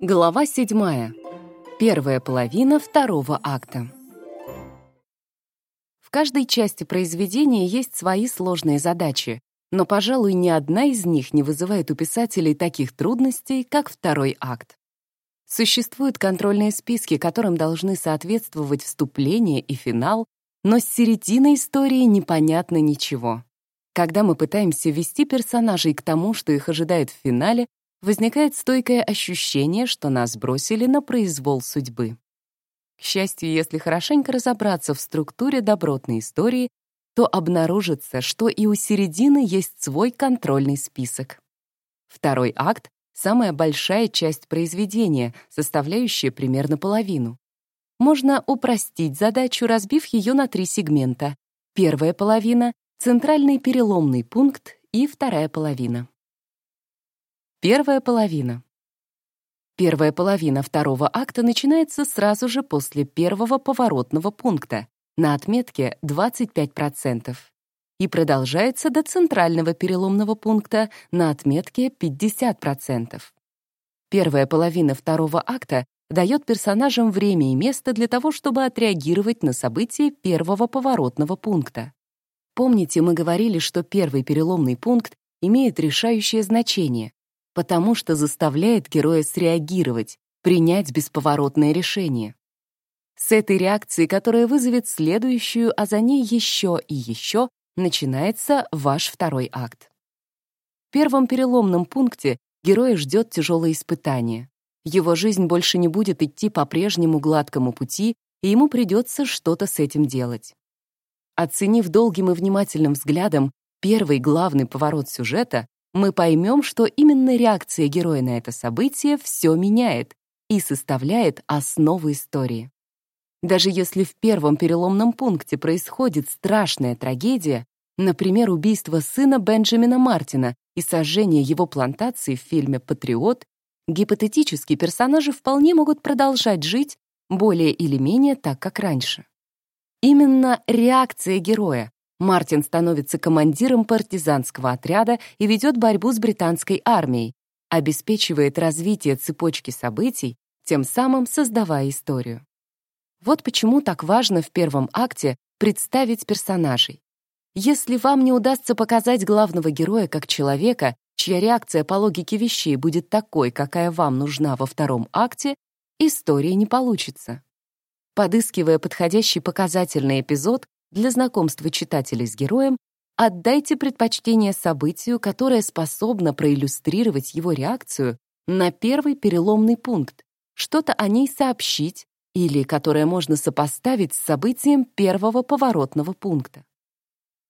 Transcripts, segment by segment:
Глава седьмая. Первая половина второго акта. В каждой части произведения есть свои сложные задачи, но, пожалуй, ни одна из них не вызывает у писателей таких трудностей, как второй акт. Существуют контрольные списки, которым должны соответствовать вступление и финал, но с середины истории непонятно ничего. Когда мы пытаемся ввести персонажей к тому, что их ожидает в финале, возникает стойкое ощущение, что нас бросили на произвол судьбы. К счастью, если хорошенько разобраться в структуре добротной истории, то обнаружится, что и у середины есть свой контрольный список. Второй акт — самая большая часть произведения, составляющая примерно половину. Можно упростить задачу, разбив ее на три сегмента. Первая половина центральный переломный пункт и вторая половина. Первая половина. Первая половина второго акта начинается сразу же после первого поворотного пункта на отметке 25% и продолжается до центрального переломного пункта на отметке 50%. Первая половина второго акта дает персонажам время и место для того, чтобы отреагировать на события первого поворотного пункта. Помните, мы говорили, что первый переломный пункт имеет решающее значение, потому что заставляет героя среагировать, принять бесповоротное решение. С этой реакции, которая вызовет следующую, а за ней еще и еще, начинается ваш второй акт. В первом переломном пункте героя ждет тяжелое испытание. Его жизнь больше не будет идти по прежнему гладкому пути, и ему придется что-то с этим делать. Оценив долгим и внимательным взглядом первый главный поворот сюжета, мы поймем, что именно реакция героя на это событие все меняет и составляет основу истории. Даже если в первом переломном пункте происходит страшная трагедия, например, убийство сына Бенджамина Мартина и сожжение его плантации в фильме «Патриот», гипотетически персонажи вполне могут продолжать жить более или менее так, как раньше. Именно реакция героя. Мартин становится командиром партизанского отряда и ведет борьбу с британской армией, обеспечивает развитие цепочки событий, тем самым создавая историю. Вот почему так важно в первом акте представить персонажей. Если вам не удастся показать главного героя как человека, чья реакция по логике вещей будет такой, какая вам нужна во втором акте, история не получится. Подыскивая подходящий показательный эпизод для знакомства читателей с героем, отдайте предпочтение событию, которое способно проиллюстрировать его реакцию на первый переломный пункт, что-то о ней сообщить или которое можно сопоставить с событием первого поворотного пункта.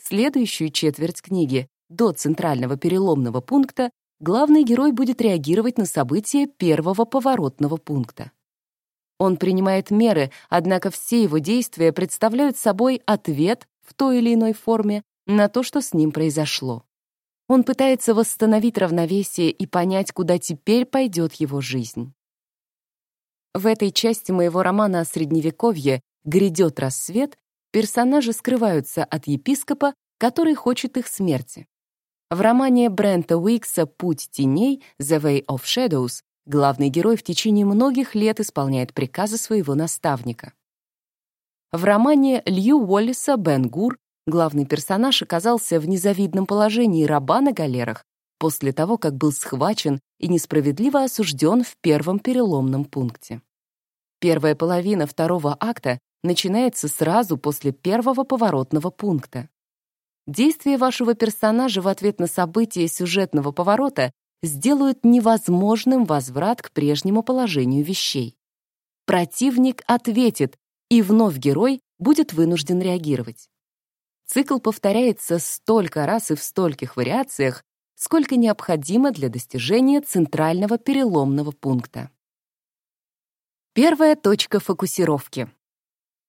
Следующую четверть книги, до центрального переломного пункта, главный герой будет реагировать на события первого поворотного пункта. Он принимает меры, однако все его действия представляют собой ответ в той или иной форме на то, что с ним произошло. Он пытается восстановить равновесие и понять, куда теперь пойдет его жизнь. В этой части моего романа о Средневековье «Грядет рассвет» персонажи скрываются от епископа, который хочет их смерти. В романе Брента Уикса «Путь теней» «The Way of Shadows» Главный герой в течение многих лет исполняет приказы своего наставника. В романе Лью Уоллиса «Бен Гур» главный персонаж оказался в незавидном положении раба на галерах после того, как был схвачен и несправедливо осужден в первом переломном пункте. Первая половина второго акта начинается сразу после первого поворотного пункта. Действия вашего персонажа в ответ на события сюжетного поворота сделают невозможным возврат к прежнему положению вещей. Противник ответит, и вновь герой будет вынужден реагировать. Цикл повторяется столько раз и в стольких вариациях, сколько необходимо для достижения центрального переломного пункта. Первая точка фокусировки.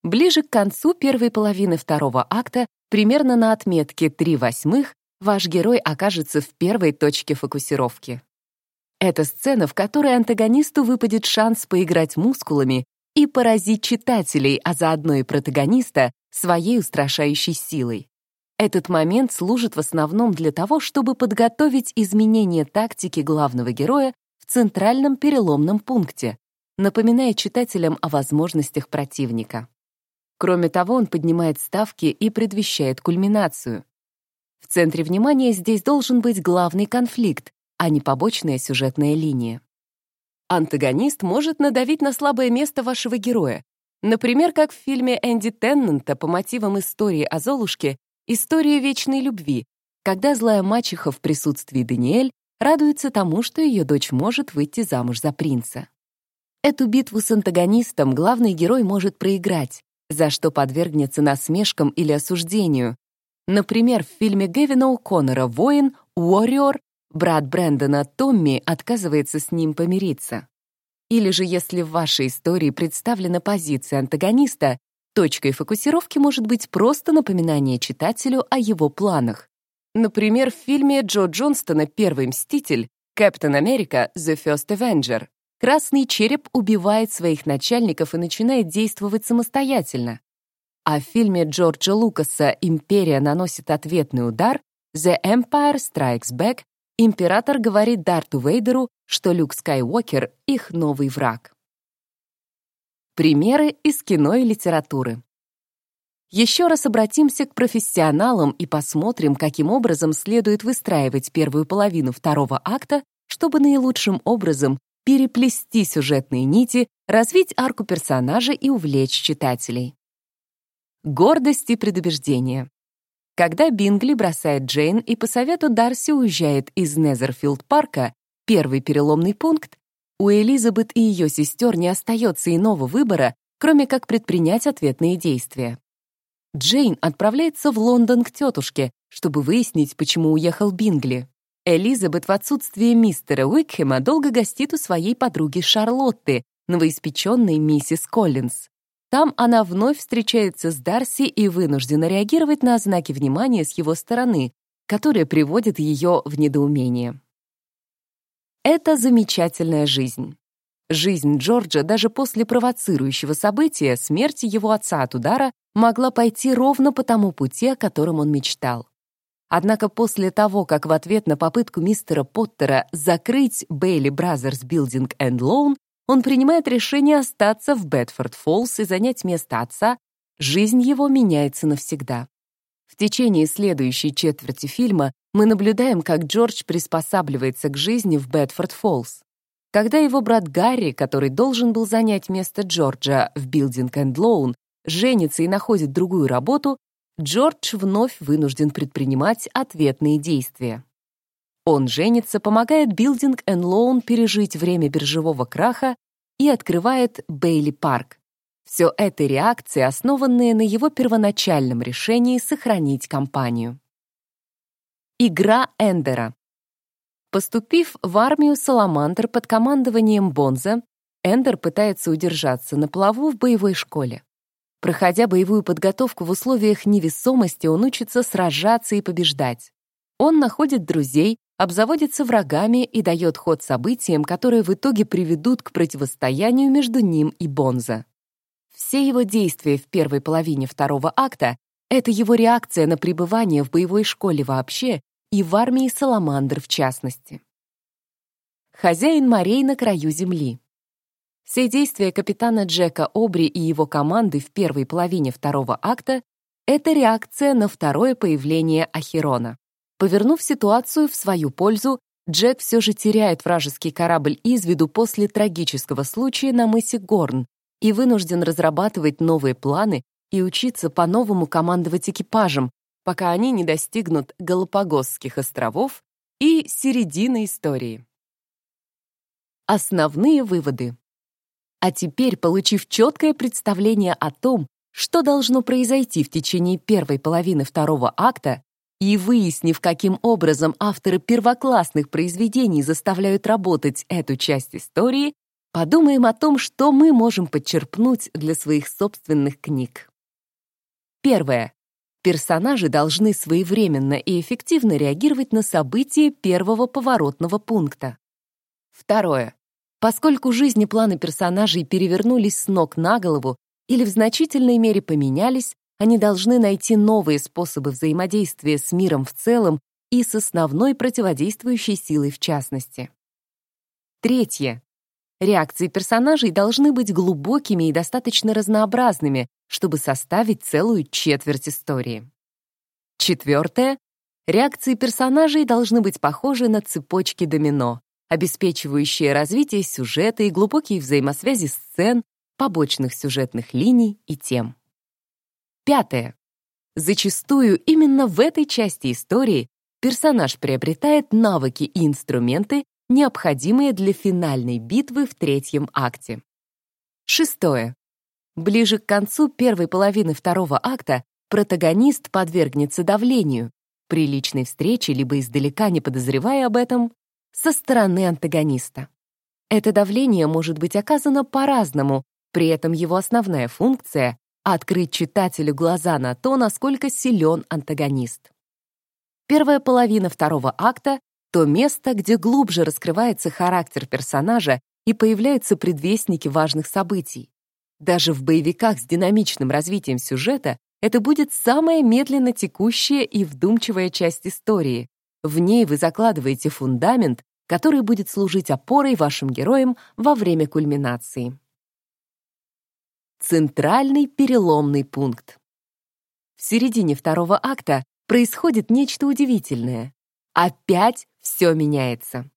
Ближе к концу первой половины второго акта, примерно на отметке 3 восьмых, ваш герой окажется в первой точке фокусировки. Это сцена, в которой антагонисту выпадет шанс поиграть мускулами и поразить читателей, а заодно и протагониста, своей устрашающей силой. Этот момент служит в основном для того, чтобы подготовить изменение тактики главного героя в центральном переломном пункте, напоминая читателям о возможностях противника. Кроме того, он поднимает ставки и предвещает кульминацию. В центре внимания здесь должен быть главный конфликт, а не побочная сюжетная линия. Антагонист может надавить на слабое место вашего героя, например, как в фильме Энди Теннанта по мотивам истории о Золушке «История вечной любви», когда злая мачеха в присутствии Даниэль радуется тому, что ее дочь может выйти замуж за принца. Эту битву с антагонистом главный герой может проиграть, за что подвергнется насмешкам или осуждению. Например, в фильме Гевина О'Коннора «Воин» Уорриор брат Брэндона Томми отказывается с ним помириться. Или же если в вашей истории представлена позиция антагониста, точкой фокусировки может быть просто напоминание читателю о его планах. Например, в фильме Джо Джонстона «Первый мститель» «Кэптон Америка. The First Avenger» Красный череп убивает своих начальников и начинает действовать самостоятельно. А в фильме Джорджа Лукаса «Империя наносит ответный удар» «The Empire Strikes Back» император говорит Дарту Вейдеру, что Люк Скайуокер — их новый враг. Примеры из кино и литературы. Еще раз обратимся к профессионалам и посмотрим, каким образом следует выстраивать первую половину второго акта, чтобы наилучшим образом переплести сюжетные нити, развить арку персонажа и увлечь читателей. Гордость и предубеждение. Когда Бингли бросает Джейн и по совету Дарси уезжает из Незерфилд-парка, первый переломный пункт, у Элизабет и ее сестер не остается иного выбора, кроме как предпринять ответные действия. Джейн отправляется в Лондон к тетушке, чтобы выяснить, почему уехал Бингли. Элизабет в отсутствие мистера Уикхема долго гостит у своей подруги Шарлотты, новоиспеченной миссис Коллинз. Там она вновь встречается с Дарси и вынуждена реагировать на знаки внимания с его стороны, которые приводят ее в недоумение. Это замечательная жизнь. Жизнь Джорджа даже после провоцирующего события, смерти его отца от удара, могла пойти ровно по тому пути, о котором он мечтал. Однако после того, как в ответ на попытку мистера Поттера закрыть Bailey Brothers Building and Loan, он принимает решение остаться в Бедфорд-Фоллс и занять место отца, жизнь его меняется навсегда. В течение следующей четверти фильма мы наблюдаем, как Джордж приспосабливается к жизни в Бедфорд-Фоллс. Когда его брат Гарри, который должен был занять место Джорджа в Building and Loan, женится и находит другую работу, Джордж вновь вынужден предпринимать ответные действия. Он женится, помогает Building and Loan пережить время биржевого краха и открывает Бейли Парк. Все это реакции, основанные на его первоначальном решении сохранить компанию. Игра Эндера. Поступив в армию Саламандр под командованием Бонза, Эндер пытается удержаться на плаву в боевой школе. Проходя боевую подготовку в условиях невесомости, он учится сражаться и побеждать. Он находит друзей, обзаводится врагами и дает ход событиям, которые в итоге приведут к противостоянию между ним и Бонза. Все его действия в первой половине второго акта — это его реакция на пребывание в боевой школе вообще и в армии Саламандр в частности. Хозяин морей на краю земли. Все действия капитана Джека Обри и его команды в первой половине второго акта — это реакция на второе появление Ахерона. Повернув ситуацию в свою пользу, Джек все же теряет вражеский корабль из виду после трагического случая на мысе Горн и вынужден разрабатывать новые планы и учиться по-новому командовать экипажем, пока они не достигнут Галапагосских островов и середины истории. Основные выводы. А теперь, получив четкое представление о том, что должно произойти в течение первой половины второго акта, и выяснив, каким образом авторы первоклассных произведений заставляют работать эту часть истории, подумаем о том, что мы можем подчерпнуть для своих собственных книг. Первое. Персонажи должны своевременно и эффективно реагировать на события первого поворотного пункта. Второе. Поскольку жизни планы персонажей перевернулись с ног на голову или в значительной мере поменялись, они должны найти новые способы взаимодействия с миром в целом и с основной противодействующей силой в частности. Третье. Реакции персонажей должны быть глубокими и достаточно разнообразными, чтобы составить целую четверть истории. Четвертое. Реакции персонажей должны быть похожи на цепочки домино, обеспечивающие развитие сюжета и глубокие взаимосвязи сцен, побочных сюжетных линий и тем. Пятое. Зачастую именно в этой части истории персонаж приобретает навыки и инструменты, необходимые для финальной битвы в третьем акте. Шестое. Ближе к концу первой половины второго акта протагонист подвергнется давлению, при личной встрече, либо издалека не подозревая об этом, со стороны антагониста. Это давление может быть оказано по-разному, при этом его основная функция — открыть читателю глаза на то, насколько силен антагонист. Первая половина второго акта — то место, где глубже раскрывается характер персонажа и появляются предвестники важных событий. Даже в боевиках с динамичным развитием сюжета это будет самая медленно текущая и вдумчивая часть истории. В ней вы закладываете фундамент, который будет служить опорой вашим героям во время кульминации. Центральный переломный пункт. В середине второго акта происходит нечто удивительное. Опять все меняется.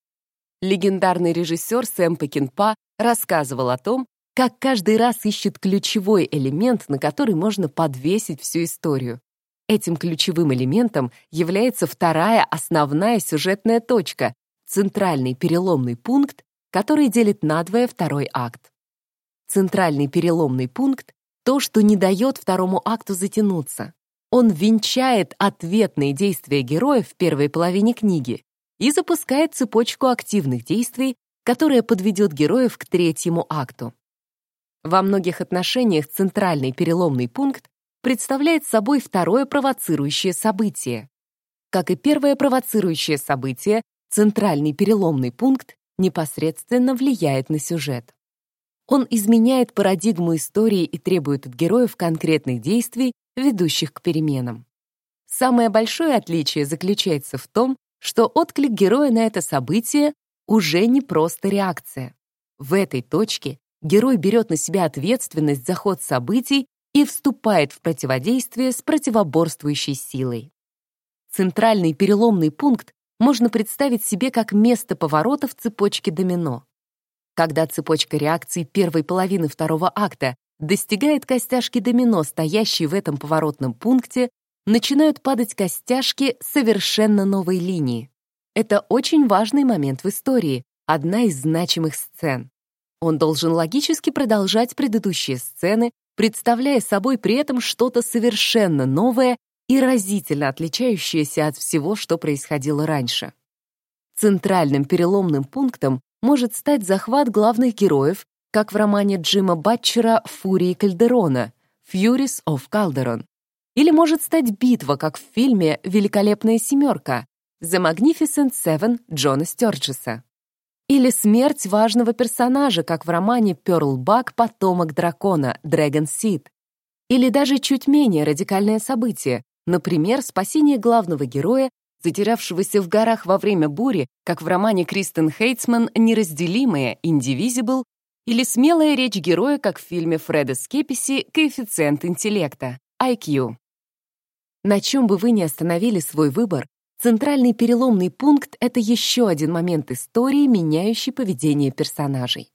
Легендарный режиссер Сэм Пекинпа рассказывал о том, как каждый раз ищет ключевой элемент, на который можно подвесить всю историю. Этим ключевым элементом является вторая основная сюжетная точка, центральный переломный пункт, который делит надвое второй акт. Центральный переломный пункт — то, что не дает второму акту затянуться. Он венчает ответные действия героя в первой половине книги и запускает цепочку активных действий, которая подведет героев к третьему акту. Во многих отношениях центральный переломный пункт представляет собой второе провоцирующее событие. Как и первое провоцирующее событие, центральный переломный пункт непосредственно влияет на сюжет. Он изменяет парадигму истории и требует от героев конкретных действий, ведущих к переменам. Самое большое отличие заключается в том, что отклик героя на это событие уже не просто реакция. В этой точке герой берет на себя ответственность за ход событий и вступает в противодействие с противоборствующей силой. Центральный переломный пункт можно представить себе как место поворота в цепочке домино. Когда цепочка реакций первой половины второго акта достигает костяшки домино, стоящей в этом поворотном пункте, начинают падать костяшки совершенно новой линии. Это очень важный момент в истории, одна из значимых сцен. Он должен логически продолжать предыдущие сцены, представляя собой при этом что-то совершенно новое и разительно отличающееся от всего, что происходило раньше. Центральным переломным пунктом может стать захват главных героев, как в романе Джима Батчера «Фурии Кальдерона» «Furies of Calderon». Или может стать битва, как в фильме «Великолепная семерка» «The Magnificent Seven» Джона Стёрджеса. Или смерть важного персонажа, как в романе «Пёрл Бак. Потомок дракона» Dragon Seed. Или даже чуть менее радикальное событие, например, спасение главного героя затерявшегося в горах во время бури, как в романе Кристен Хейтсман «Неразделимые» «Indivisible» или смелая речь героя, как в фильме Фреда Скеписи «Коэффициент интеллекта» IQ. На чем бы вы ни остановили свой выбор, центральный переломный пункт — это еще один момент истории, меняющий поведение персонажей.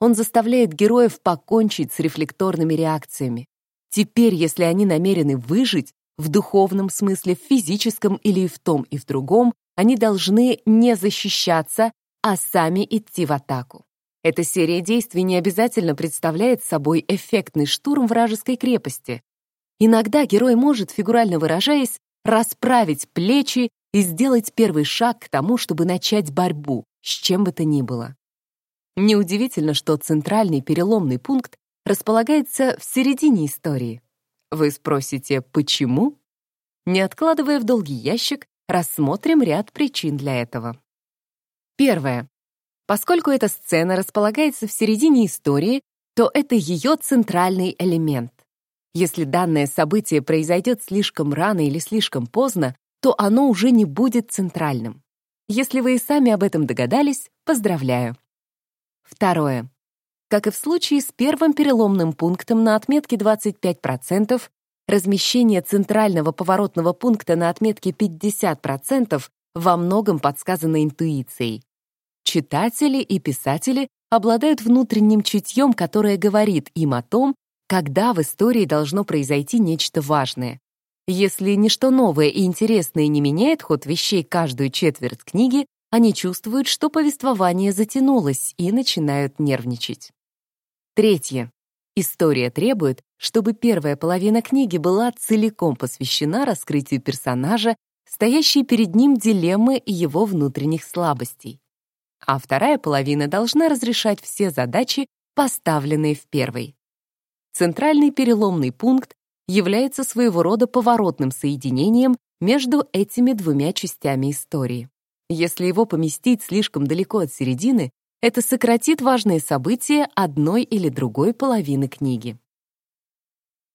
Он заставляет героев покончить с рефлекторными реакциями. Теперь, если они намерены выжить, в духовном смысле, в физическом или в том и в другом, они должны не защищаться, а сами идти в атаку. Эта серия действий не обязательно представляет собой эффектный штурм вражеской крепости. Иногда герой может, фигурально выражаясь, расправить плечи и сделать первый шаг к тому, чтобы начать борьбу, с чем бы то ни было. Неудивительно, что центральный переломный пункт располагается в середине истории. Вы спросите, почему? Не откладывая в долгий ящик, рассмотрим ряд причин для этого. Первое. Поскольку эта сцена располагается в середине истории, то это ее центральный элемент. Если данное событие произойдет слишком рано или слишком поздно, то оно уже не будет центральным. Если вы и сами об этом догадались, поздравляю. Второе. Как и в случае с первым переломным пунктом на отметке 25%, размещение центрального поворотного пункта на отметке 50% во многом подсказано интуицией. Читатели и писатели обладают внутренним чутьем, которое говорит им о том, когда в истории должно произойти нечто важное. Если ничто новое и интересное не меняет ход вещей каждую четверть книги, они чувствуют, что повествование затянулось и начинают нервничать. Третье. История требует, чтобы первая половина книги была целиком посвящена раскрытию персонажа, стоящей перед ним дилеммы и его внутренних слабостей. А вторая половина должна разрешать все задачи, поставленные в первой. Центральный переломный пункт является своего рода поворотным соединением между этими двумя частями истории. Если его поместить слишком далеко от середины, это сократит важные события одной или другой половины книги.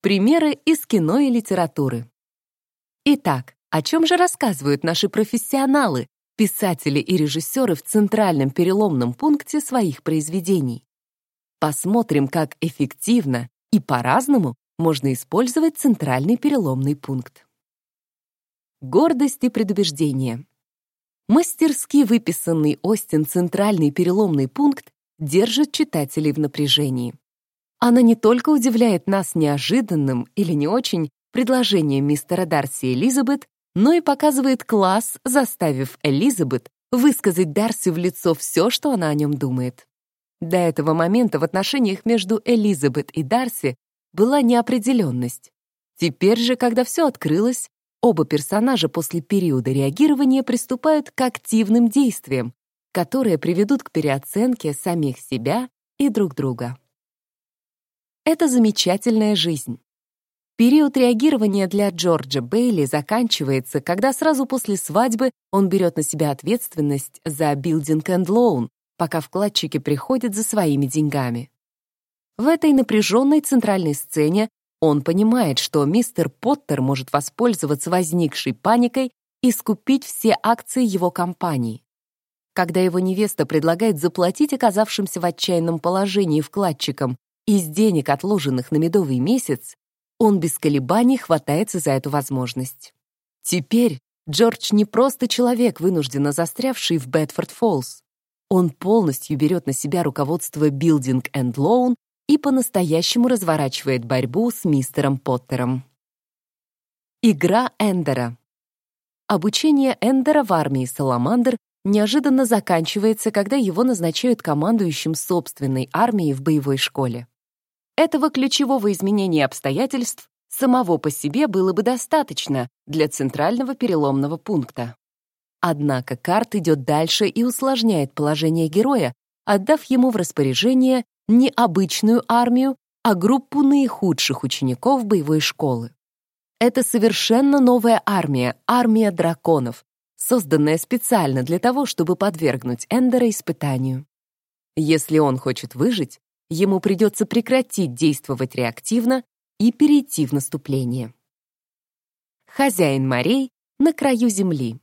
Примеры из кино и литературы. Итак, о чем же рассказывают наши профессионалы, писатели и режиссеры в центральном переломном пункте своих произведений? Посмотрим, как эффективно и по-разному можно использовать центральный переломный пункт. Гордость и предубеждение. Мастерски выписанный Остин центральный переломный пункт держит читателей в напряжении. Она не только удивляет нас неожиданным или не очень предложением мистера Дарси и Элизабет, но и показывает класс, заставив Элизабет высказать Дарси в лицо все, что она о нем думает. До этого момента в отношениях между Элизабет и Дарси была неопределенность. Теперь же, когда все открылось, Оба персонажа после периода реагирования приступают к активным действиям, которые приведут к переоценке самих себя и друг друга. Это замечательная жизнь. Период реагирования для Джорджа Бейли заканчивается, когда сразу после свадьбы он берет на себя ответственность за Building and Loan, пока вкладчики приходят за своими деньгами. В этой напряженной центральной сцене он понимает, что мистер Поттер может воспользоваться возникшей паникой и скупить все акции его компании. Когда его невеста предлагает заплатить оказавшимся в отчаянном положении вкладчикам из денег, отложенных на медовый месяц, он без колебаний хватается за эту возможность. Теперь Джордж не просто человек, вынужденно застрявший в Бетфорд-Фоллс. Он полностью берет на себя руководство Building and Loan и по-настоящему разворачивает борьбу с мистером Поттером. Игра Эндера. Обучение Эндера в армии Саламандр неожиданно заканчивается, когда его назначают командующим собственной армией в боевой школе. Этого ключевого изменения обстоятельств самого по себе было бы достаточно для центрального переломного пункта. Однако карт идет дальше и усложняет положение героя, отдав ему в распоряжение не обычную армию, а группу наихудших учеников боевой школы. Это совершенно новая армия, армия драконов, созданная специально для того, чтобы подвергнуть Эндера испытанию. Если он хочет выжить, ему придется прекратить действовать реактивно и перейти в наступление. Хозяин морей на краю земли.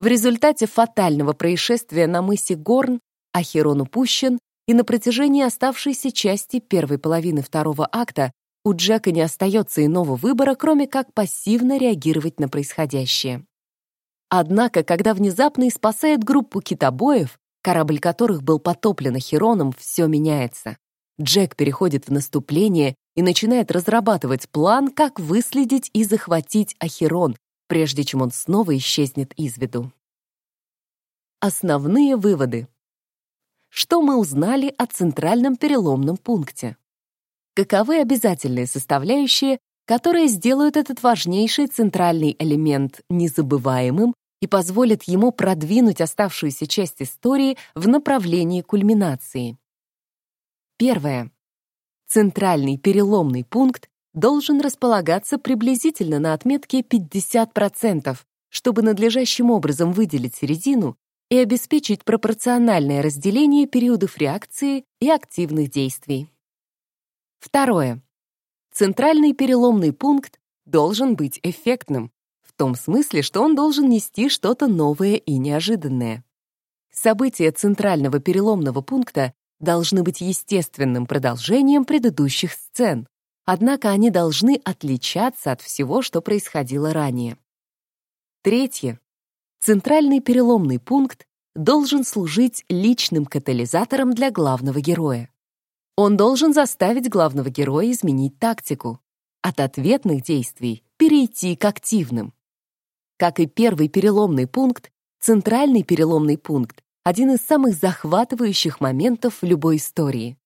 В результате фатального происшествия на мысе Горн Ахерон упущен, и на протяжении оставшейся части первой половины второго акта у Джека не остается иного выбора, кроме как пассивно реагировать на происходящее. Однако, когда внезапно и спасает группу китобоев, корабль которых был потоплен Ахероном, все меняется. Джек переходит в наступление и начинает разрабатывать план, как выследить и захватить Ахерон, прежде чем он снова исчезнет из виду. Основные выводы что мы узнали о центральном переломном пункте. Каковы обязательные составляющие, которые сделают этот важнейший центральный элемент незабываемым и позволят ему продвинуть оставшуюся часть истории в направлении кульминации. Первое. Центральный переломный пункт должен располагаться приблизительно на отметке 50%, чтобы надлежащим образом выделить середину и обеспечить пропорциональное разделение периодов реакции и активных действий. Второе. Центральный переломный пункт должен быть эффектным, в том смысле, что он должен нести что-то новое и неожиданное. События центрального переломного пункта должны быть естественным продолжением предыдущих сцен, однако они должны отличаться от всего, что происходило ранее. Третье. Центральный переломный пункт должен служить личным катализатором для главного героя. Он должен заставить главного героя изменить тактику, от ответных действий перейти к активным. Как и первый переломный пункт, центральный переломный пункт — один из самых захватывающих моментов в любой истории.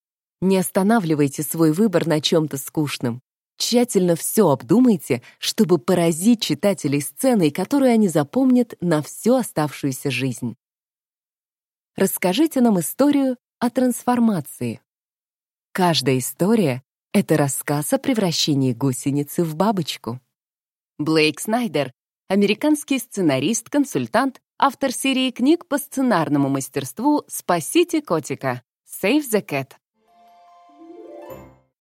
Не останавливайте свой выбор на чем-то скучном. Тщательно все обдумайте, чтобы поразить читателей сценой, которую они запомнят на всю оставшуюся жизнь. Расскажите нам историю о трансформации. Каждая история — это рассказ о превращении гусеницы в бабочку. Блейк Снайдер — американский сценарист, консультант, автор серии книг по сценарному мастерству «Спасите котика» «Save the Cat».